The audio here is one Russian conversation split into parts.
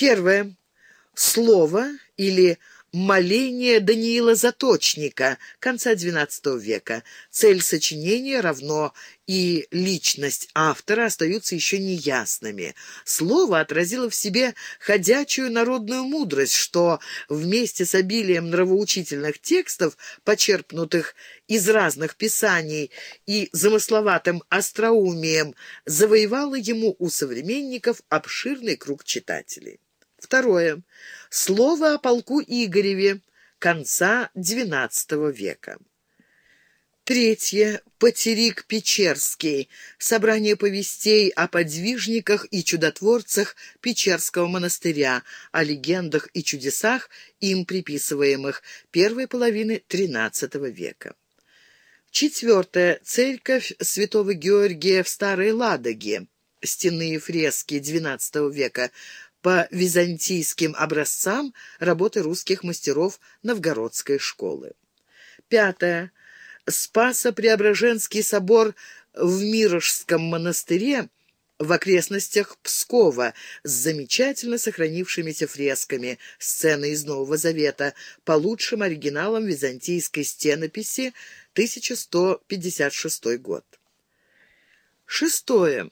Первое. Слово или Моление Даниила Заточника, конца XII века. Цель сочинения равно и личность автора остаются еще неясными. Слово отразило в себе ходячую народную мудрость, что вместе с обилием нравоучительных текстов, почерпнутых из разных писаний и замысловатым остроумием, завоевало ему у современников обширный круг читателей. Второе. Слово о полку Игореве конца XII века. Третье. Потерик Печерский. Собрание повестей о подвижниках и чудотворцах Печерского монастыря, о легендах и чудесах, им приписываемых первой половины XIII века. Четвертое. Церковь святого Георгия в Старой Ладоге. Стенные фрески XII века по византийским образцам работы русских мастеров новгородской школы. Пятое. Спасо-Преображенский собор в Мирожском монастыре в окрестностях Пскова с замечательно сохранившимися фресками, сцены из Нового Завета, по лучшим оригиналам византийской стенописи, 1156 год. Шестое.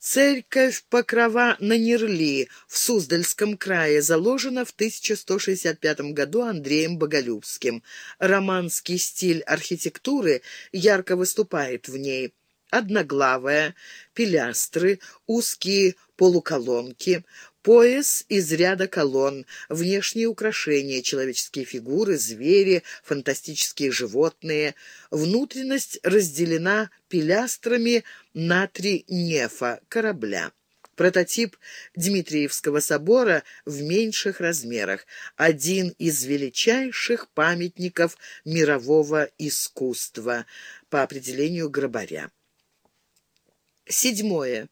Церковь Покрова на Нерли в Суздальском крае заложена в 1165 году Андреем Боголюбским. Романский стиль архитектуры ярко выступает в ней. Одноглавая, пилястры, узкие полуколонки, Пояс из ряда колонн, внешние украшения, человеческие фигуры, звери, фантастические животные. Внутренность разделена пилястрами на три нефа корабля. Прототип Дмитриевского собора в меньших размерах. Один из величайших памятников мирового искусства по определению Грабаря. Седьмое.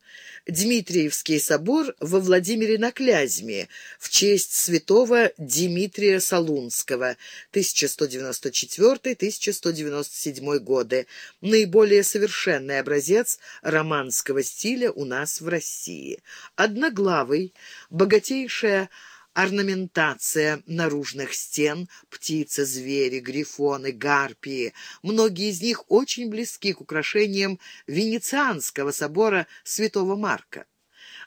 Дмитриевский собор во Владимире на Клязьме в честь святого Дмитрия Солунского, 1194-1197 годы. Наиболее совершенный образец романского стиля у нас в России. Одноглавый, богатейшая орнаментация наружных стен, птицы, звери, грифоны, гарпии. Многие из них очень близки к украшениям Венецианского собора Святого Марка.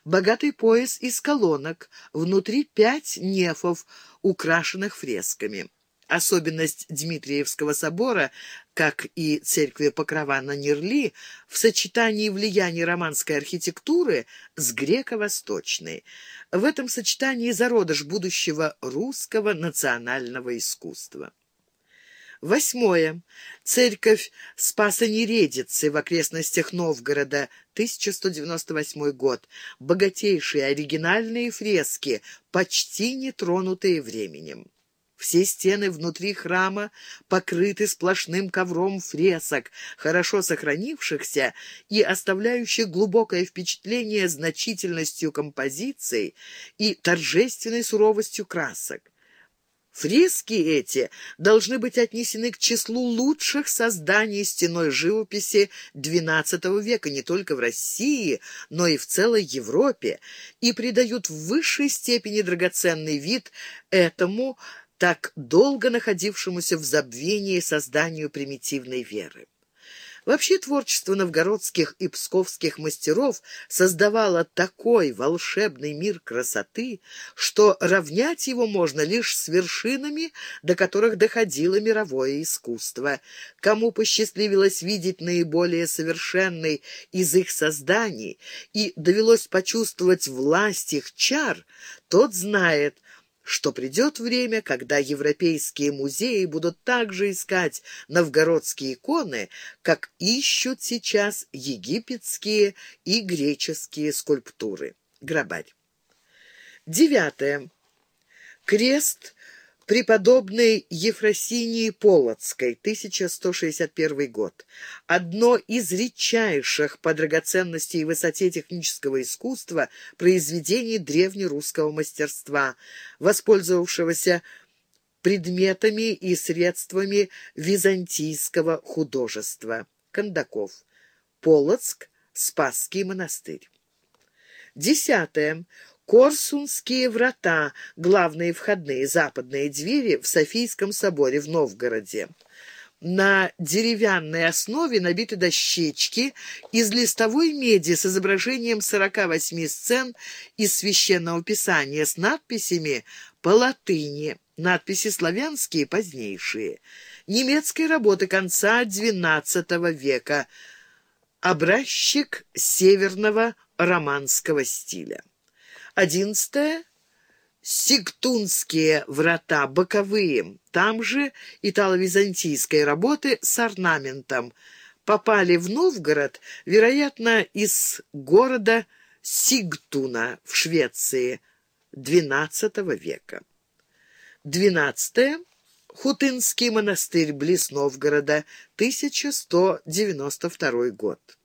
Богатый пояс из колонок, внутри пять нефов, украшенных фресками. Особенность Дмитриевского собора, как и церкви Покрова на Нерли, в сочетании влияния романской архитектуры с греко-восточной. В этом сочетании зародыш будущего русского национального искусства. Восьмое. Церковь Спаса Нередицы в окрестностях Новгорода, 1198 год. Богатейшие оригинальные фрески, почти не тронутые временем. Все стены внутри храма покрыты сплошным ковром фресок, хорошо сохранившихся и оставляющих глубокое впечатление значительностью композиции и торжественной суровостью красок. Фрески эти должны быть отнесены к числу лучших созданий стеной живописи XII века не только в России, но и в целой Европе и придают в высшей степени драгоценный вид этому так долго находившемуся в забвении созданию примитивной веры. Вообще творчество новгородских и псковских мастеров создавало такой волшебный мир красоты, что равнять его можно лишь с вершинами, до которых доходило мировое искусство. Кому посчастливилось видеть наиболее совершенный из их созданий и довелось почувствовать власть их чар, тот знает – что придет время, когда европейские музеи будут также искать новгородские иконы, как ищут сейчас египетские и греческие скульптуры. Грабарь. Девятое. Крест преподобной Ефросинии Полоцкой, 1161 год. Одно из редчайших по драгоценности и высоте технического искусства произведений древнерусского мастерства, воспользовавшегося предметами и средствами византийского художества. Кондаков. Полоцк. Спасский монастырь. Десятое. Корсунские врата, главные входные западные двери в Софийском соборе в Новгороде. На деревянной основе набиты дощечки из листовой меди с изображением 48 сцен из Священного Писания с надписями по латыни, надписи славянские позднейшие. Немецкой работы конца XII века. Образчик северного романского стиля. Одиннадцатое. Сиктунские врата, боковые, там же итало-византийской работы с орнаментом, попали в Новгород, вероятно, из города Сигтуна в Швеции XII века. Двенадцатое. Хутынский монастырь близ Новгорода, 1192 год.